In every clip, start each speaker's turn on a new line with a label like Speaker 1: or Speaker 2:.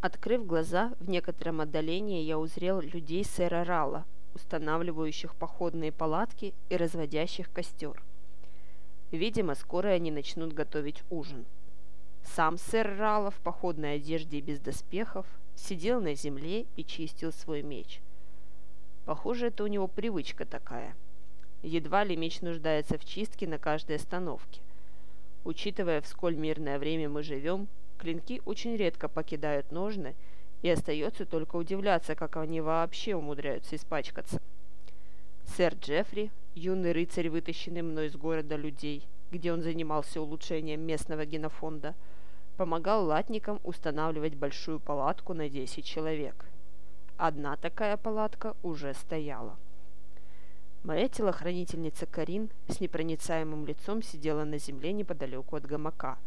Speaker 1: Открыв глаза, в некотором отдалении я узрел людей сэра Рала, устанавливающих походные палатки и разводящих костер. Видимо, скоро они начнут готовить ужин. Сам сэр Рала в походной одежде и без доспехов сидел на земле и чистил свой меч. Похоже, это у него привычка такая. Едва ли меч нуждается в чистке на каждой остановке. Учитывая, в сколь мирное время мы живем, клинки очень редко покидают ножны, и остается только удивляться, как они вообще умудряются испачкаться. Сэр Джеффри, юный рыцарь, вытащенный мной из города людей, где он занимался улучшением местного генофонда, помогал латникам устанавливать большую палатку на 10 человек. Одна такая палатка уже стояла. Моя телохранительница Карин с непроницаемым лицом сидела на земле неподалеку от гамака,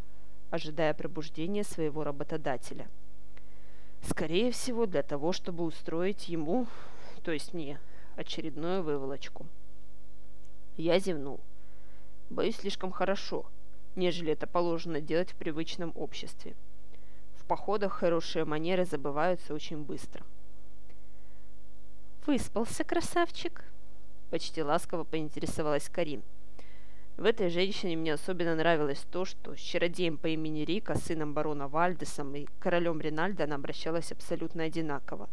Speaker 1: ожидая пробуждения своего работодателя. Скорее всего, для того, чтобы устроить ему, то есть мне, очередную выволочку. Я зевнул. Боюсь слишком хорошо, нежели это положено делать в привычном обществе. В походах хорошие манеры забываются очень быстро.
Speaker 2: «Выспался, красавчик?» Почти ласково поинтересовалась Карин.
Speaker 1: В этой женщине мне особенно нравилось то, что с чародеем по имени Рика, сыном барона Вальдесом и королем Ринальдо она обращалась абсолютно одинаково.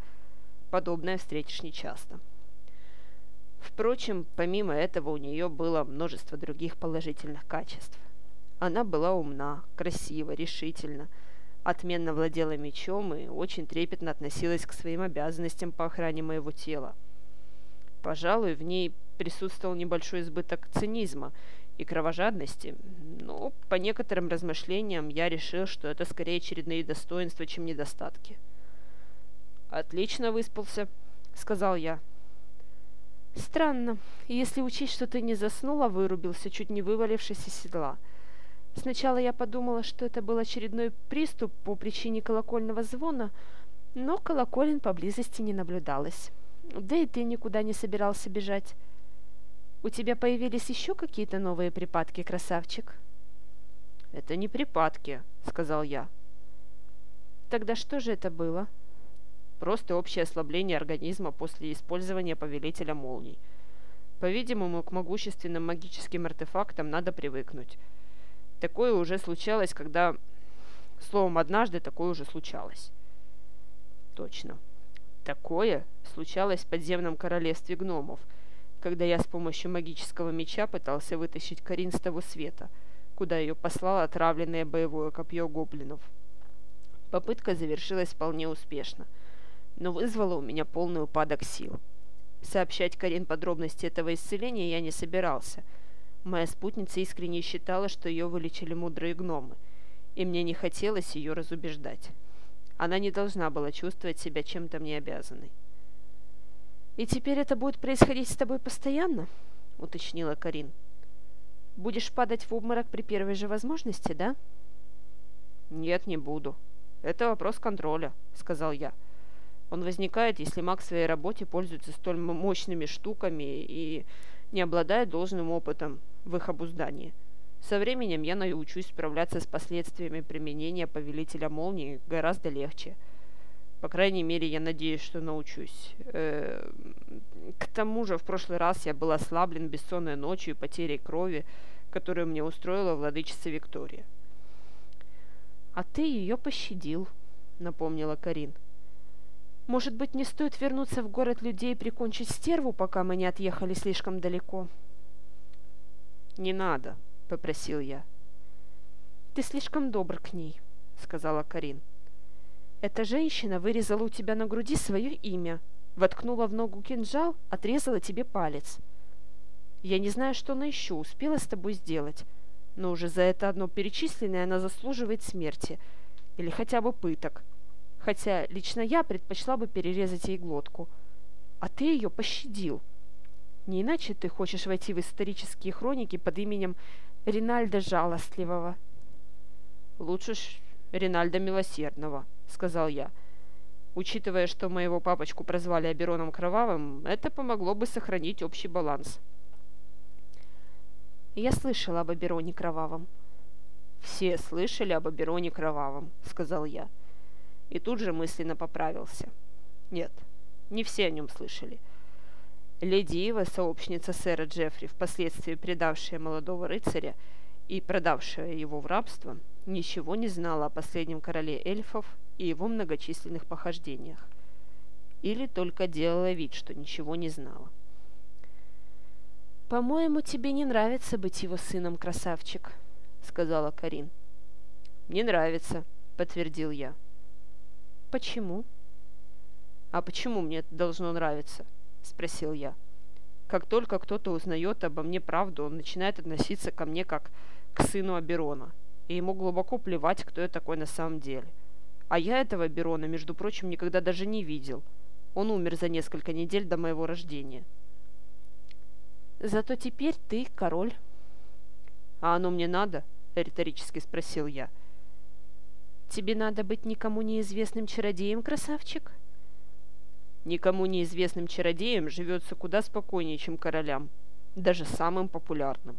Speaker 1: Подобное встретишь нечасто. Впрочем, помимо этого у нее было множество других положительных качеств. Она была умна, красива, решительна, отменно владела мечом и очень трепетно относилась к своим обязанностям по охране моего тела. Пожалуй, в ней присутствовал небольшой избыток цинизма и кровожадности, но по некоторым размышлениям я решил, что это скорее очередные достоинства, чем недостатки. «Отлично выспался», — сказал я.
Speaker 2: Странно, если учесть, что ты не заснул, а вырубился, чуть не вывалившись из седла. Сначала я подумала, что это был очередной приступ по причине колокольного звона, но колоколен поблизости не наблюдалось. Да и ты никуда не собирался бежать. У тебя появились еще какие-то новые припадки, красавчик?
Speaker 1: «Это не припадки», — сказал я.
Speaker 2: «Тогда что же это было?»
Speaker 1: Просто общее ослабление организма после использования повелителя молний. По-видимому, к могущественным магическим артефактам надо привыкнуть. Такое уже случалось, когда... Словом, однажды такое уже случалось. Точно. Такое случалось в подземном королевстве гномов, когда я с помощью магического меча пытался вытащить Карин с того света, куда ее послало отравленное боевое копье гоблинов. Попытка завершилась вполне успешно – но вызвало у меня полный упадок сил. Сообщать Карин подробности этого исцеления я не собирался. Моя спутница искренне считала, что ее вылечили мудрые гномы, и мне не хотелось ее разубеждать. Она не должна была чувствовать себя чем-то мне обязанной.
Speaker 2: «И теперь это будет происходить с тобой постоянно?» — уточнила Карин. «Будешь падать в обморок при первой же возможности, да?»
Speaker 1: «Нет, не буду. Это вопрос контроля», — сказал я. Он возникает, если маг в своей работе пользуется столь мощными штуками и не обладает должным опытом в их обуздании. Со временем я научусь справляться с последствиями применения Повелителя Молнии гораздо легче. По крайней мере, я надеюсь, что научусь. Э к тому же, в прошлый раз я был ослаблен бессонной ночью и потерей крови, которую мне устроила владычица Виктория.
Speaker 2: «А ты ее пощадил», — напомнила Карин. — может быть, не стоит вернуться в город людей и прикончить стерву, пока мы не отъехали слишком далеко?»
Speaker 1: «Не надо», — попросил я.
Speaker 2: «Ты слишком добр к ней», — сказала Карин. «Эта женщина вырезала у тебя на груди свое имя, воткнула в ногу кинжал, отрезала тебе палец. Я не знаю, что она еще успела с тобой сделать, но уже за это одно перечисленное она заслуживает смерти или хотя бы пыток, хотя лично я предпочла бы перерезать ей глотку. А ты ее пощадил. Не иначе ты хочешь войти в исторические хроники под именем Ринальда Жалостливого.
Speaker 1: Лучше ж Ринальда Милосердного, сказал я. Учитывая, что моего папочку прозвали Абероном Кровавым, это помогло бы сохранить общий баланс.
Speaker 2: Я слышала об Абероне Кровавом.
Speaker 1: Все слышали об Абероне Кровавом, сказал я. И тут же мысленно поправился. Нет, не все о нем слышали. Леди Ива, сообщница сэра Джеффри, впоследствии предавшая молодого рыцаря и продавшая его в рабство, ничего не знала о последнем короле эльфов и его многочисленных похождениях. Или только делала вид, что ничего не знала.
Speaker 2: «По-моему, тебе не нравится быть его сыном, красавчик», — сказала Карин.
Speaker 1: «Не нравится», — подтвердил я.
Speaker 2: «Почему?»
Speaker 1: «А почему мне это должно нравиться?» – спросил я. Как только кто-то узнает обо мне правду, он начинает относиться ко мне как к сыну Аберона, и ему глубоко плевать, кто я такой на самом деле. А я этого Аберона, между прочим, никогда даже не видел. Он умер за несколько недель до моего рождения.
Speaker 2: Зато теперь ты король.
Speaker 1: А оно мне надо? риторически спросил я.
Speaker 2: Тебе надо быть никому неизвестным чародеем, красавчик?
Speaker 1: Никому неизвестным чародеям живется куда спокойнее, чем королям, даже самым популярным.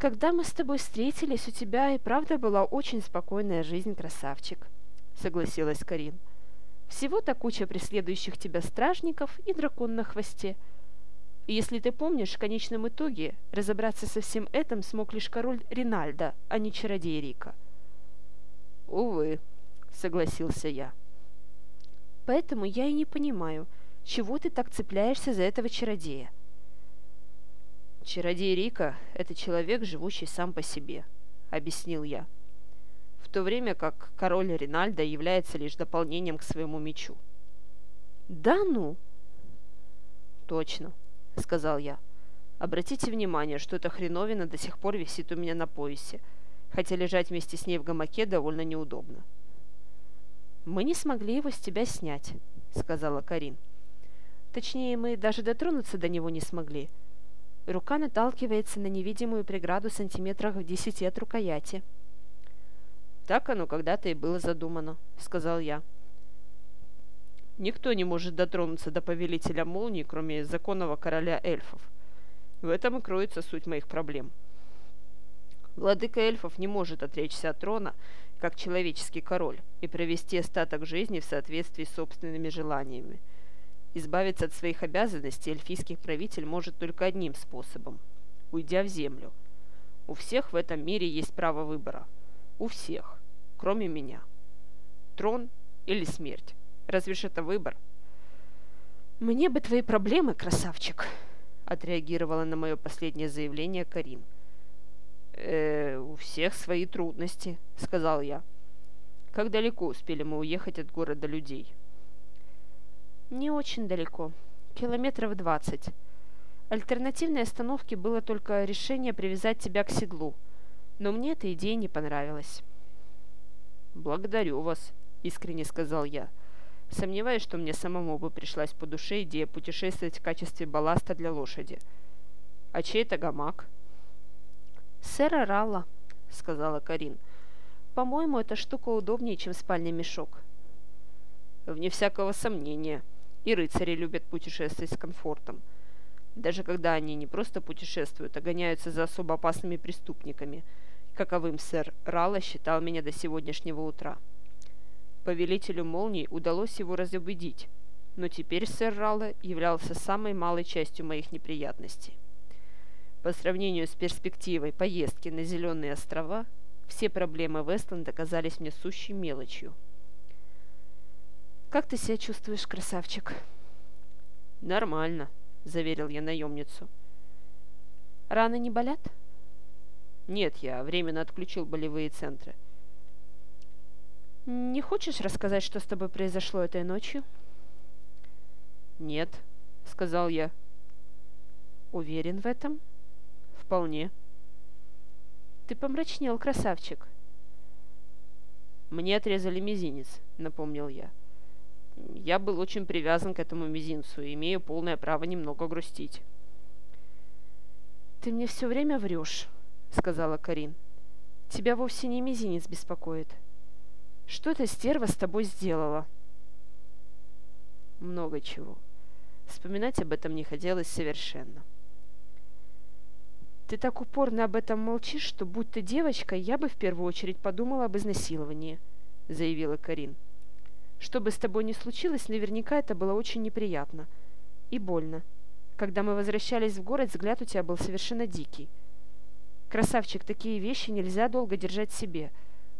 Speaker 2: Когда мы с тобой встретились, у тебя и правда была очень спокойная жизнь, красавчик, согласилась Карин. Всего-то куча преследующих тебя стражников и дракон на хвосте. И если ты помнишь, в конечном итоге разобраться со всем этим смог лишь король Ринальда, а не чародей Рика.
Speaker 1: «Увы», — согласился я.
Speaker 2: Поэтому я и не понимаю, чего ты так цепляешься за этого чародея.
Speaker 1: Чародей Рика – это человек, живущий сам по себе, объяснил я. В то время как король Ринальдо является лишь дополнением к своему мечу.
Speaker 2: Да ну?
Speaker 1: Точно, сказал я. Обратите внимание, что эта хреновина до сих пор висит у меня на поясе, хотя лежать вместе с ней в гамаке довольно неудобно.
Speaker 2: «Мы не смогли его с тебя снять», — сказала Карин. «Точнее, мы даже дотронуться до него не смогли. Рука наталкивается на невидимую преграду сантиметрах в десяти от рукояти».
Speaker 1: «Так оно когда-то и было задумано», — сказал я. «Никто не может дотронуться до повелителя молнии, кроме законного короля эльфов. В этом и кроется суть моих проблем». Владыка эльфов не может отречься от трона как человеческий король, и провести остаток жизни в соответствии с собственными желаниями. Избавиться от своих обязанностей эльфийский правитель может только одним способом – уйдя в землю. У всех в этом мире есть право выбора. У всех, кроме меня. Трон или смерть. Разве ж это выбор?
Speaker 2: «Мне бы твои проблемы, красавчик!»
Speaker 1: – отреагировала на мое последнее заявление Карин – э, у всех свои трудности», — сказал я. «Как далеко успели мы уехать от города людей?»
Speaker 2: «Не очень далеко. Километров двадцать. Альтернативной остановки было только решение привязать тебя к седлу, но мне эта идея не понравилась».
Speaker 1: «Благодарю вас», — искренне сказал я. Сомневаюсь, что мне самому бы пришлась по душе идея путешествовать в качестве балласта для лошади. «А чей это гамак?»
Speaker 2: «Сэра Ралла», — сказала Карин. «По-моему, эта штука удобнее, чем спальный мешок».
Speaker 1: «Вне всякого сомнения. И рыцари любят путешествовать с комфортом. Даже когда они не просто путешествуют, а гоняются за особо опасными преступниками, каковым сэр Ралла считал меня до сегодняшнего утра. Повелителю молний удалось его разубедить, но теперь сэр Ралла являлся самой малой частью моих неприятностей. По сравнению с перспективой поездки на Зеленые острова, все проблемы Вестленда казались мне сущей мелочью.
Speaker 2: «Как ты себя чувствуешь, красавчик?»
Speaker 1: «Нормально», — заверил я наемницу.
Speaker 2: «Раны не болят?»
Speaker 1: «Нет, я временно отключил болевые центры».
Speaker 2: «Не хочешь рассказать, что с тобой произошло этой ночью?»
Speaker 1: «Нет», — сказал я.
Speaker 2: «Уверен в этом?»
Speaker 1: «Вполне».
Speaker 2: «Ты помрачнел, красавчик».
Speaker 1: «Мне отрезали мизинец», — напомнил я. «Я был очень привязан к этому мизинцу и имею полное право немного грустить».
Speaker 2: «Ты мне все время врешь», — сказала Карин. «Тебя вовсе не мизинец беспокоит. Что эта стерва с тобой сделала?»
Speaker 1: Много чего. Вспоминать об этом не хотелось совершенно.
Speaker 2: Ты так упорно об этом молчишь, что, будь ты девочкой, я бы в первую очередь подумала об изнасиловании. заявила Карин. «Что бы с тобой ни случилось, наверняка это было очень неприятно. И больно. Когда мы возвращались в город, взгляд у тебя был совершенно дикий. Красавчик, такие вещи нельзя долго держать себе.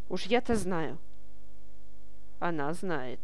Speaker 2: Уж я-то знаю».
Speaker 1: «Она знает»,